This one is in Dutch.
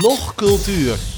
Nog cultuur.